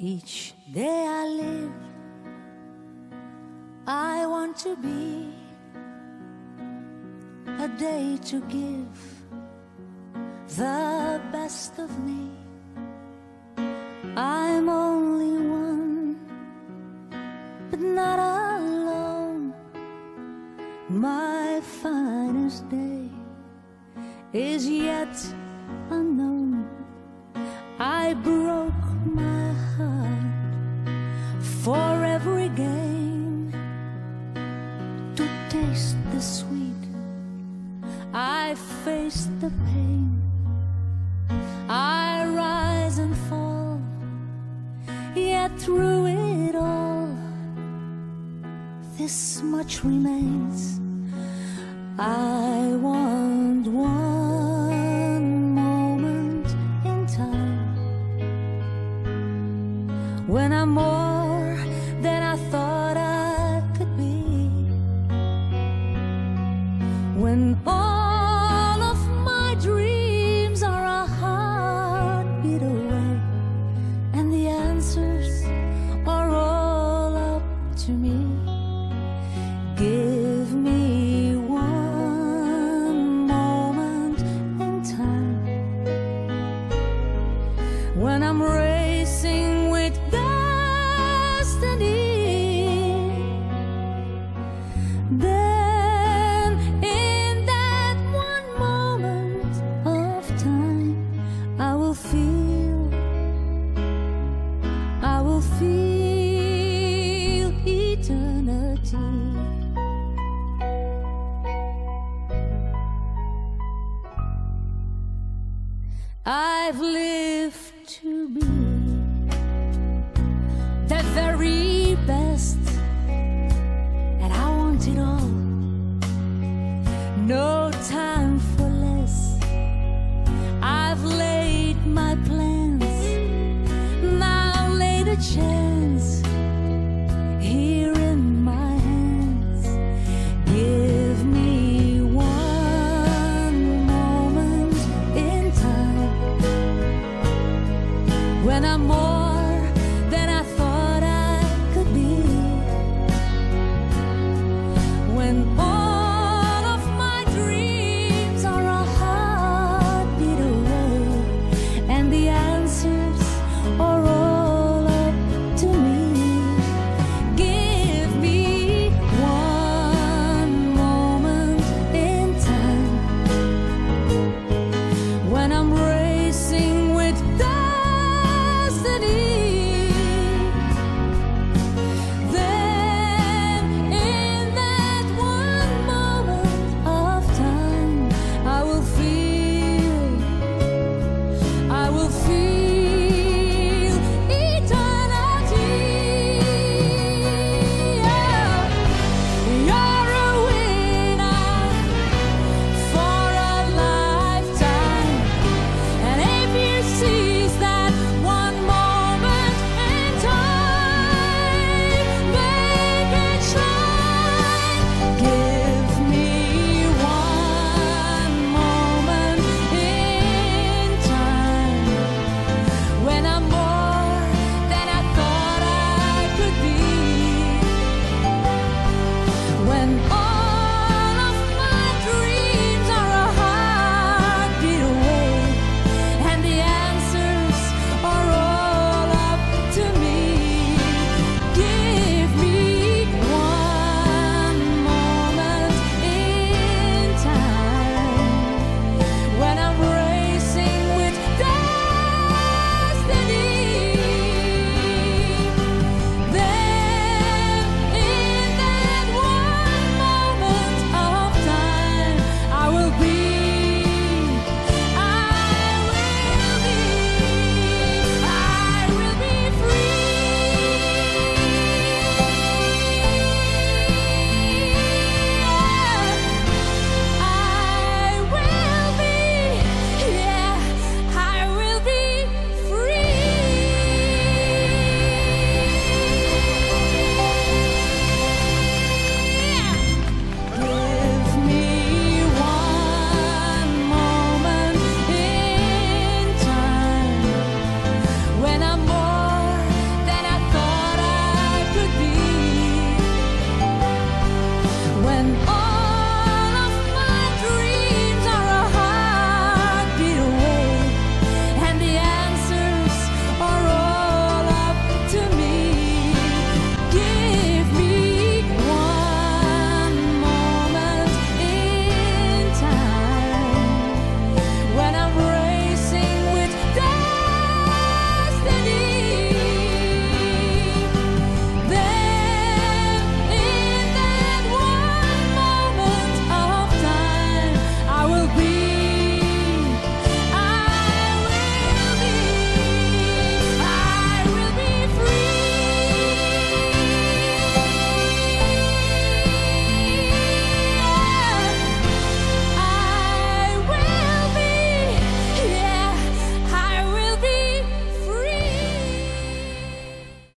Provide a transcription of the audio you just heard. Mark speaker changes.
Speaker 1: Each day I live, I want to be a day to give the best of me. I'm only one, but not alone. My finest day is yet unknown. I broke my heart for every gain to taste the sweet. I faced the pain. I rise and fall, yet through it all, this much remains. I want when I'm more than I thought I could be. When all I've lived to be the very best, and I want it all. No and the